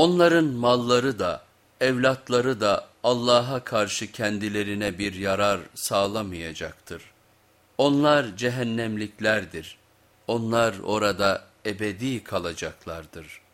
Onların malları da, evlatları da Allah'a karşı kendilerine bir yarar sağlamayacaktır. Onlar cehennemliklerdir. Onlar orada ebedi kalacaklardır.''